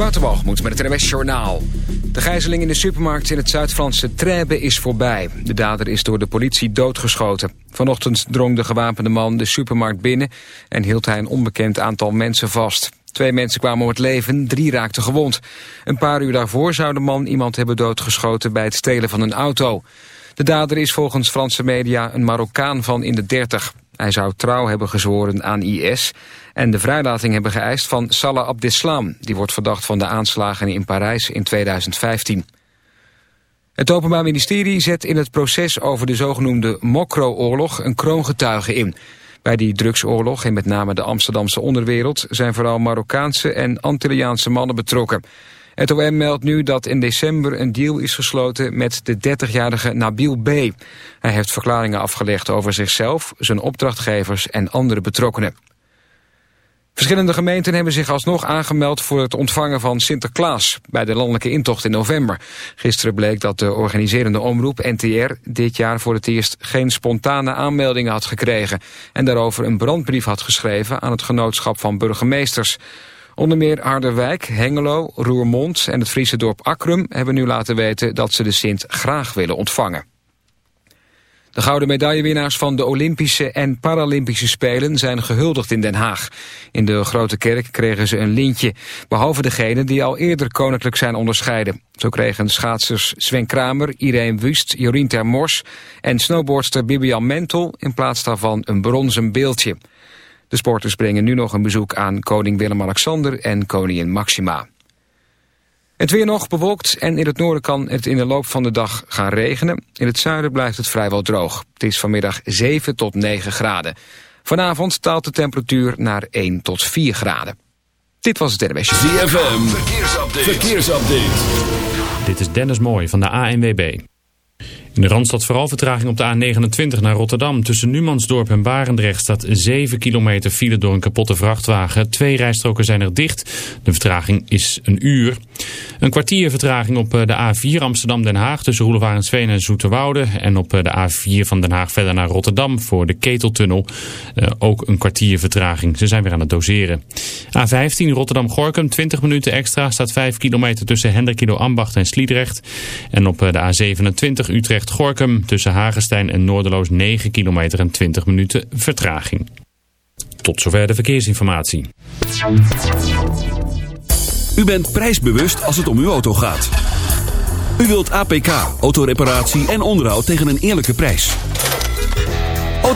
Waterbalgemoed met het NWS Journaal. De gijzeling in de supermarkt in het Zuid-Franse Trèbes is voorbij. De dader is door de politie doodgeschoten. Vanochtend drong de gewapende man de supermarkt binnen... en hield hij een onbekend aantal mensen vast. Twee mensen kwamen om het leven, drie raakten gewond. Een paar uur daarvoor zou de man iemand hebben doodgeschoten... bij het stelen van een auto. De dader is volgens Franse media een Marokkaan van in de 30. Hij zou trouw hebben gezworen aan IS en de vrijlating hebben geëist van Salah Abdeslam. Die wordt verdacht van de aanslagen in Parijs in 2015. Het Openbaar Ministerie zet in het proces over de zogenoemde Mokro-oorlog een kroongetuige in. Bij die drugsoorlog in met name de Amsterdamse onderwereld zijn vooral Marokkaanse en Antilliaanse mannen betrokken. Het OM meldt nu dat in december een deal is gesloten met de 30-jarige Nabil B. Hij heeft verklaringen afgelegd over zichzelf, zijn opdrachtgevers en andere betrokkenen. Verschillende gemeenten hebben zich alsnog aangemeld voor het ontvangen van Sinterklaas bij de landelijke intocht in november. Gisteren bleek dat de organiserende omroep NTR dit jaar voor het eerst geen spontane aanmeldingen had gekregen en daarover een brandbrief had geschreven aan het genootschap van burgemeesters. Onder meer Harderwijk, Hengelo, Roermond en het Friese dorp Akrum hebben nu laten weten dat ze de Sint graag willen ontvangen. De gouden medaillewinnaars van de Olympische en Paralympische Spelen zijn gehuldigd in Den Haag. In de Grote Kerk kregen ze een lintje, behalve degenen die al eerder koninklijk zijn onderscheiden. Zo kregen schaatsers Sven Kramer, Irene Wust, Jorien Termors en snowboardster Bibian Mentel in plaats daarvan een bronzen beeldje. De sporters brengen nu nog een bezoek aan koning Willem-Alexander en koningin Maxima. Het weer nog bewolkt en in het noorden kan het in de loop van de dag gaan regenen. In het zuiden blijft het vrijwel droog. Het is vanmiddag 7 tot 9 graden. Vanavond daalt de temperatuur naar 1 tot 4 graden. Dit was het RWS. ZFM, verkeersupdate. verkeersupdate. Dit is Dennis Mooij van de ANWB. In de Randstad vooral vertraging op de A29 naar Rotterdam. Tussen Numansdorp en Barendrecht staat 7 kilometer file door een kapotte vrachtwagen. Twee rijstroken zijn er dicht. De vertraging is een uur. Een kwartier vertraging op eh, de A4 Amsterdam-Den Haag tussen Roelevarensveen en Zoeterwoude. En op eh, de A4 van Den Haag verder naar Rotterdam voor de Keteltunnel. Uh, ook een kwartier vertraging. Ze zijn weer aan het doseren. A15 Rotterdam-Gorkum 20 minuten extra. Staat 5 kilometer tussen Hendrikido Ambacht en Sliedrecht. En op de A27 Utrecht-Gorkum tussen Hagestein en Noorderloos 9 kilometer en 20 minuten vertraging. Tot zover de verkeersinformatie. U bent prijsbewust als het om uw auto gaat. U wilt APK, autoreparatie en onderhoud tegen een eerlijke prijs.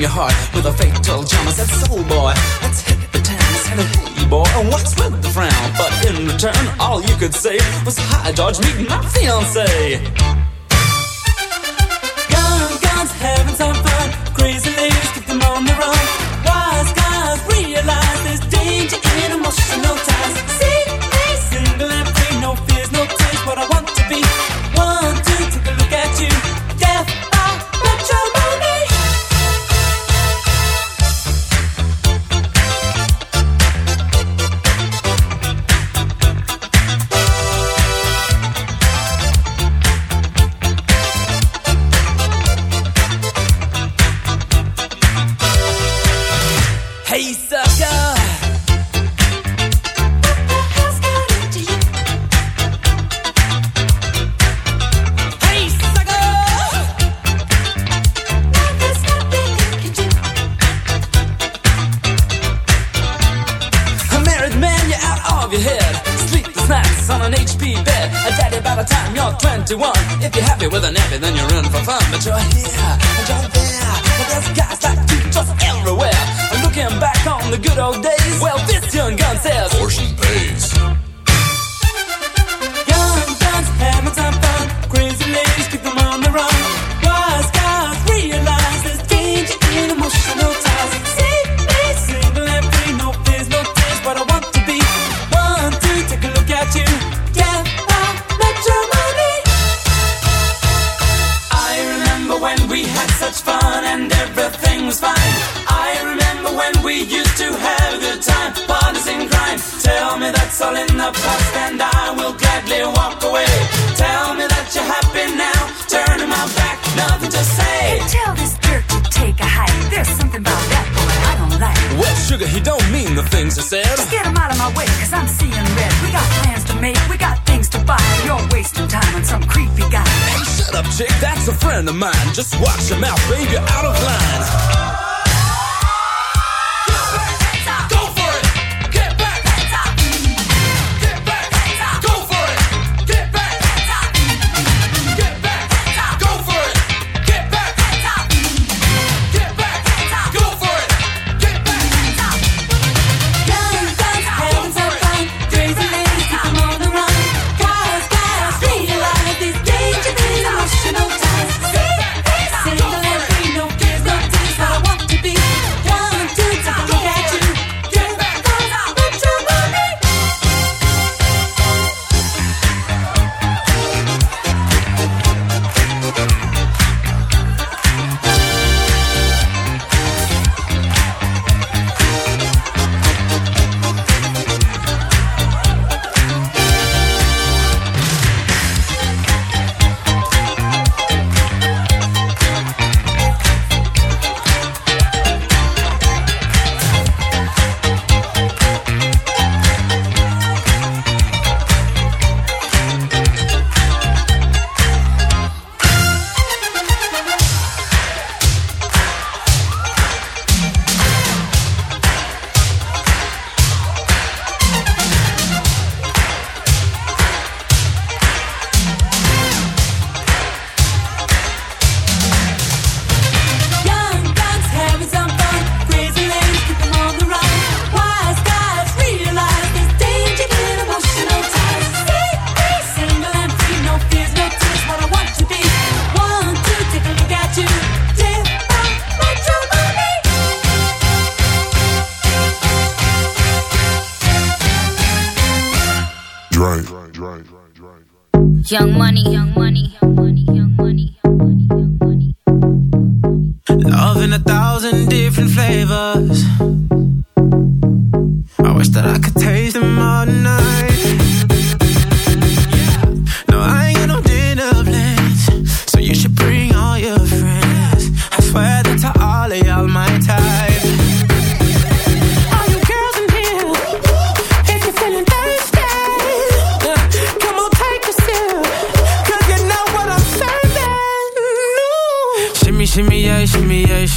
Your heart Hey,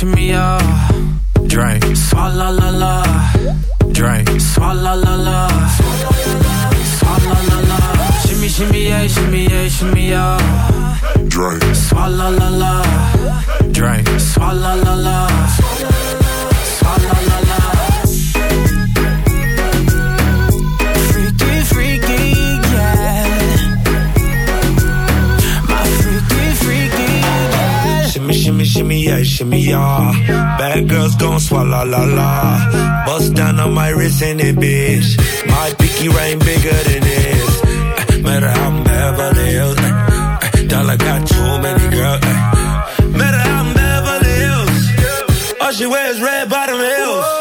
for me, I la la. Bust down on my wrist and it, bitch. My pinky rain bigger than this. Eh, matter how I'm Beverly Hills. Eh, eh. Dollar got too many girls. matter how I'm Beverly Hills. All she wears red bottom heels.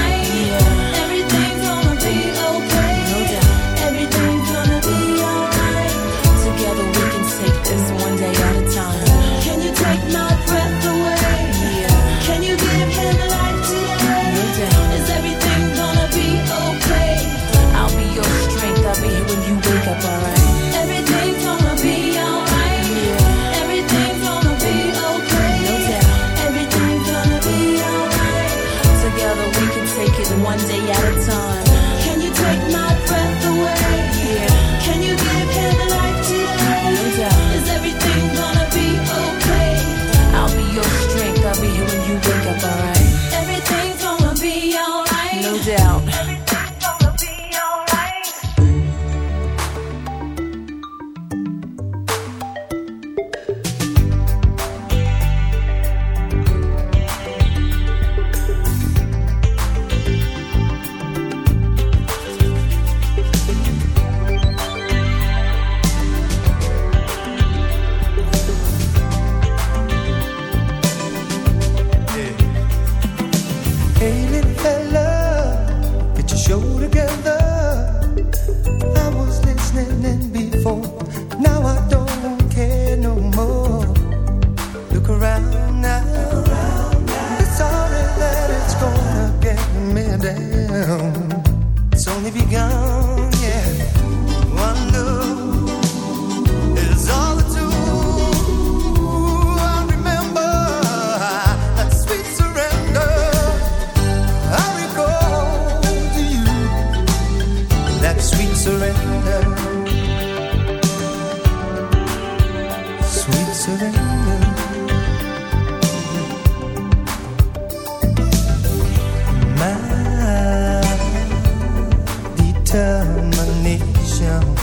Determination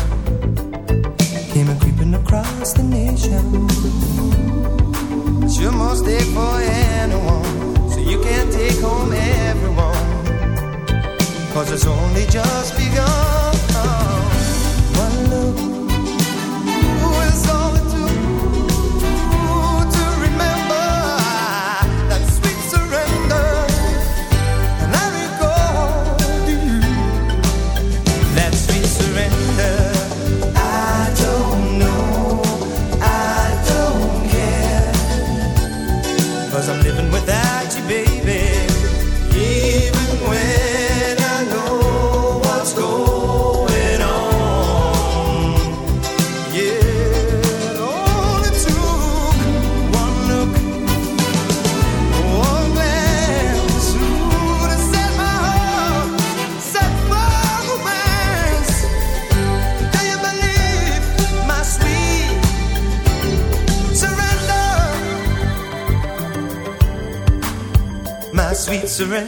came a creeping across the nation. It's your mistake for anyone, so you can't take home everyone. Cause it's only just begun. answering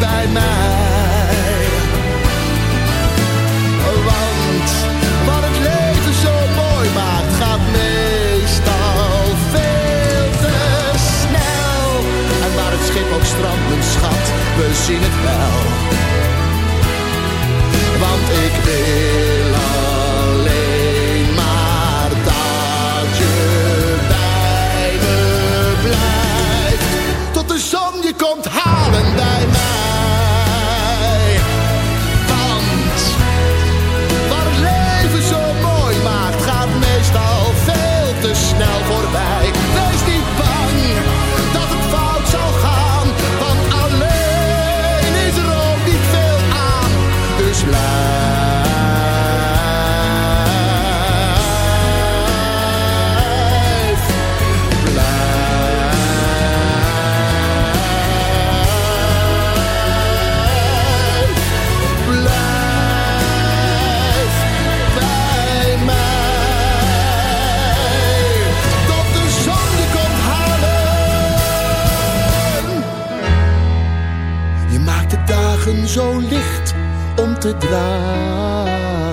bij mij. Want wat het leven zo mooi maakt, gaat meestal veel te snel. En waar het schip ook strandt, mijn schat, we zien het wel. Want ik wil te dragen.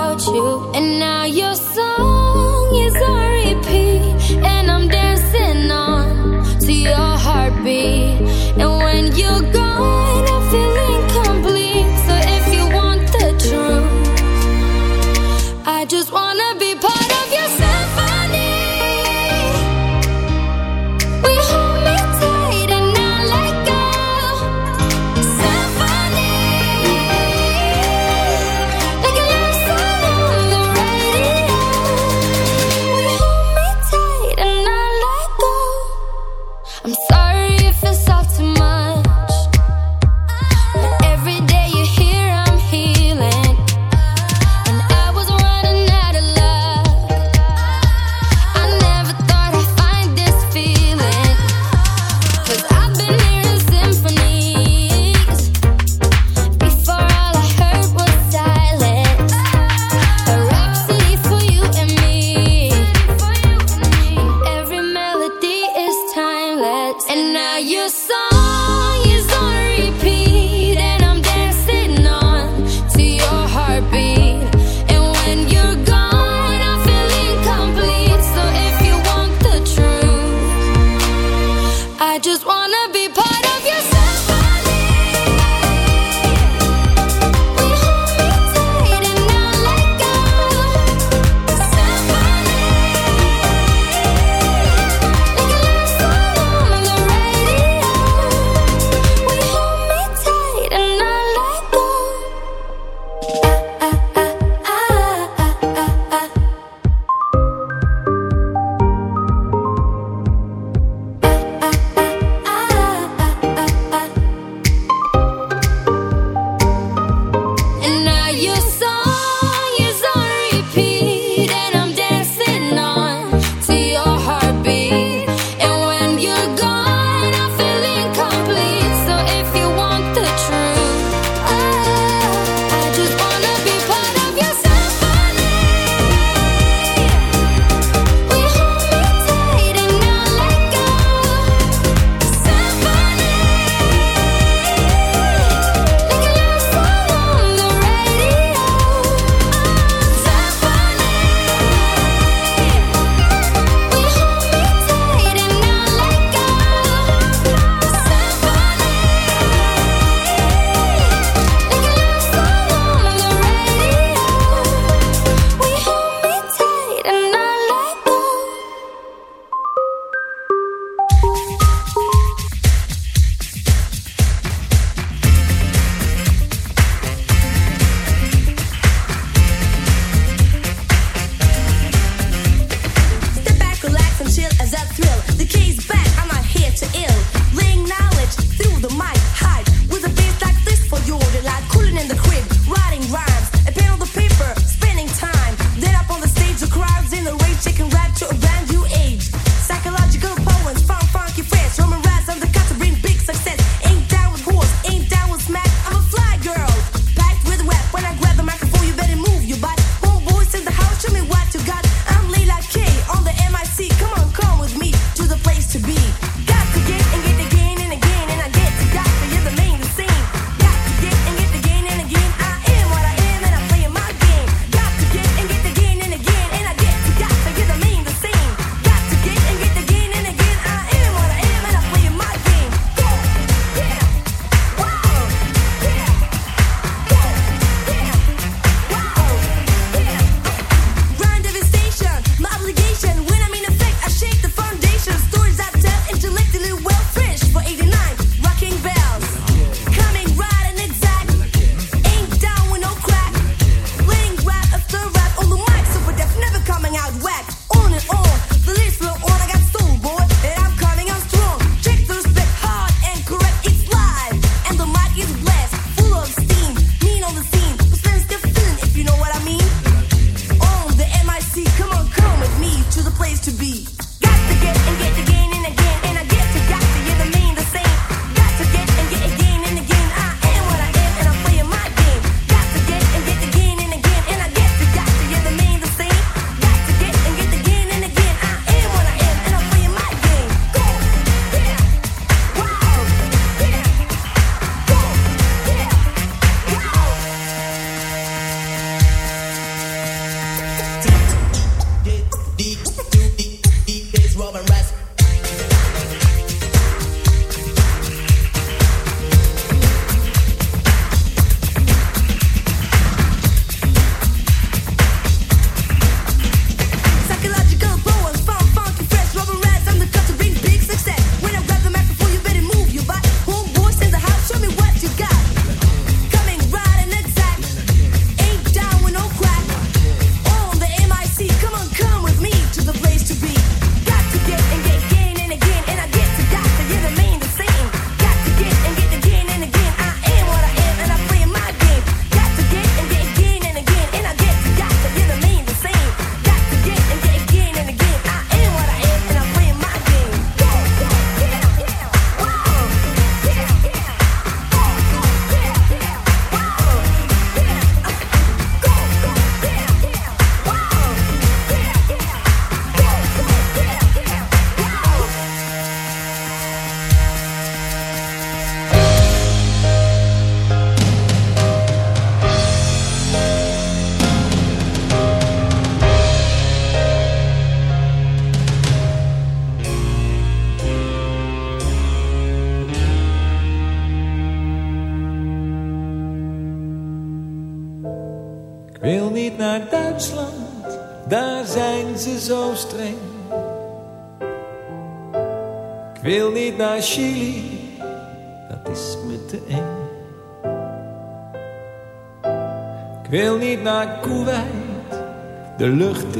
you. And now your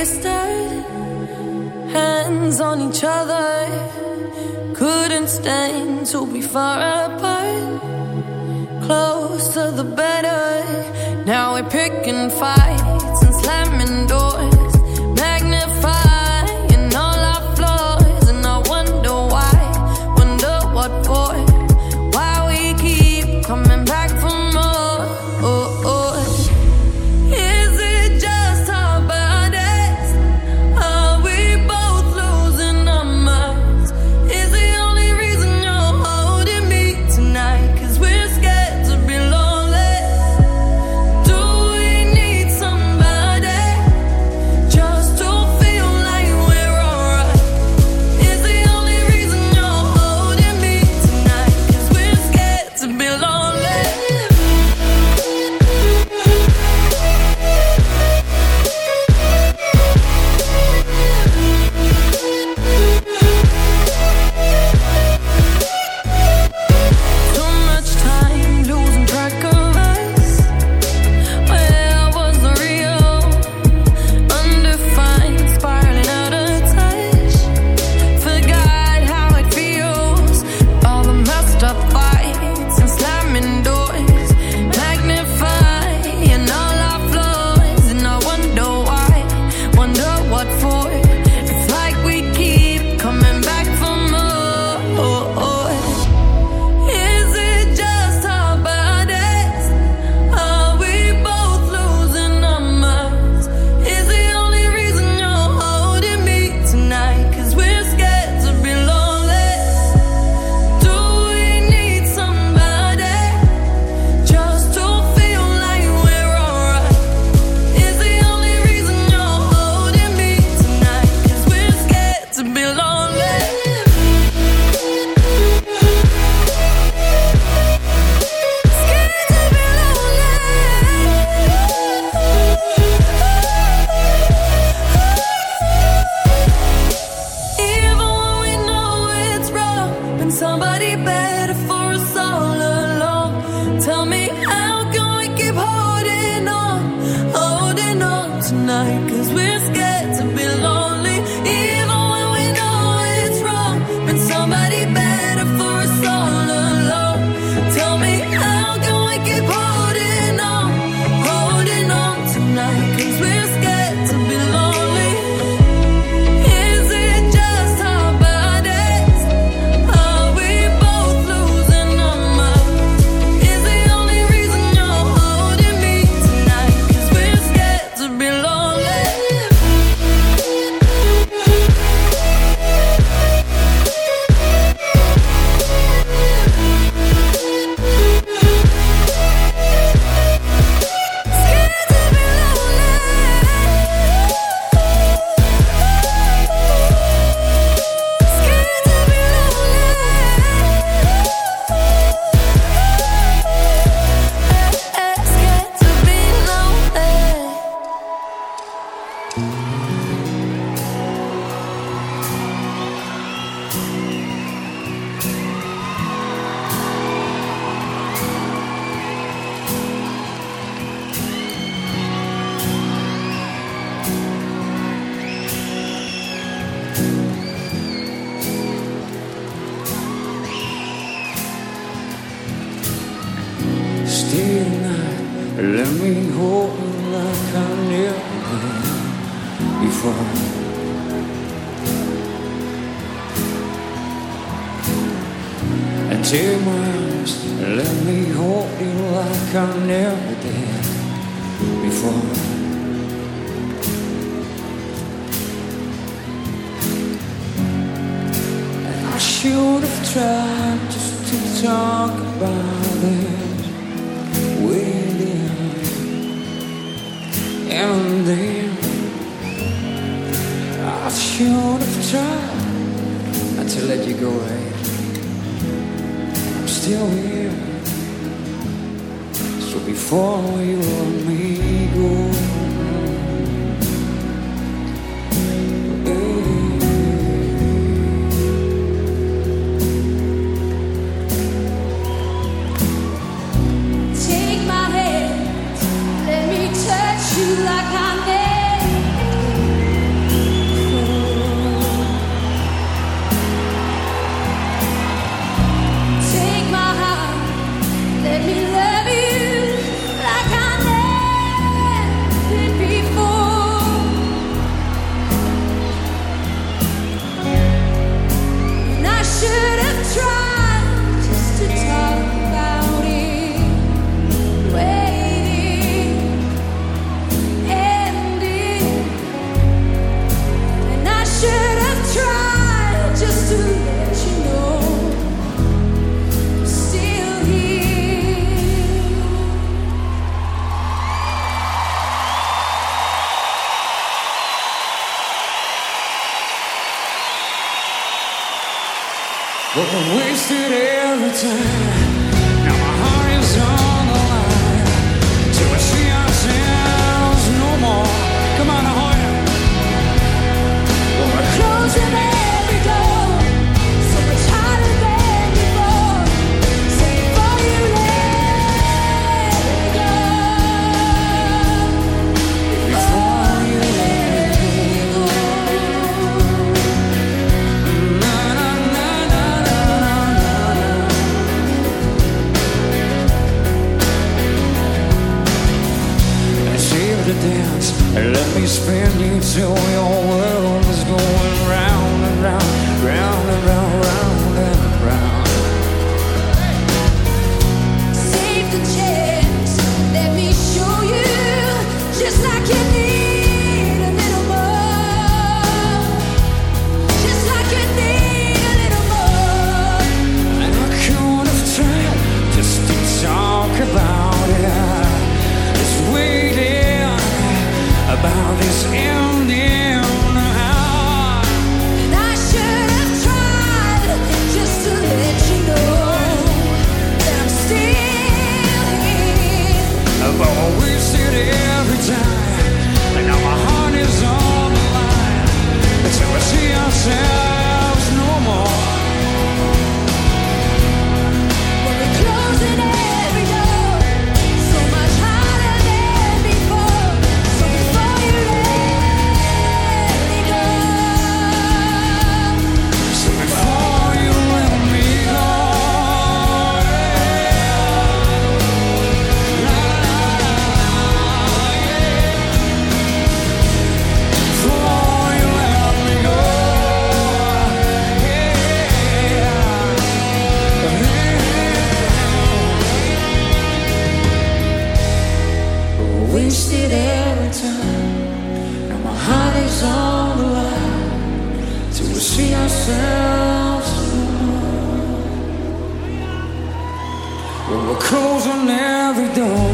wasted, hands on each other. Couldn't stand to be far away. try just to talk about it with you, and then I should have tried not to let you go. Right, I'm still here. So before you let me go. ourselves through. When we're closing every door.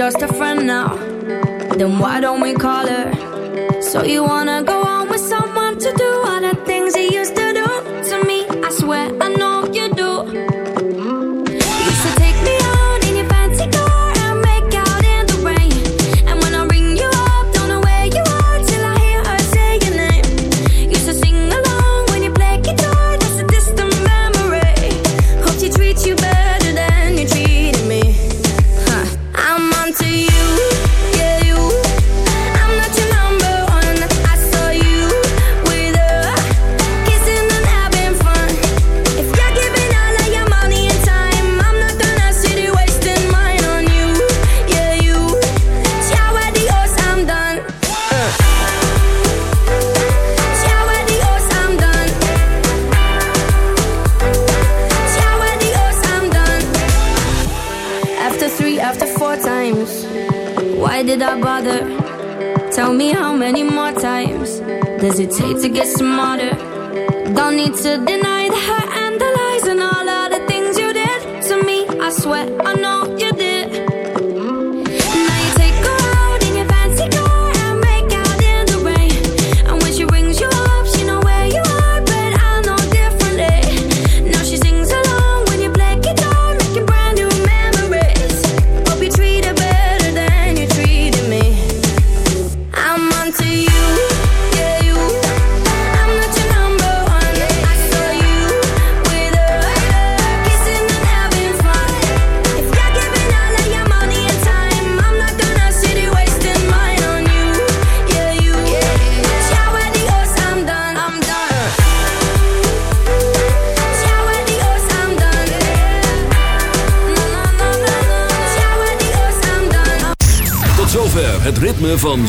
just a friend.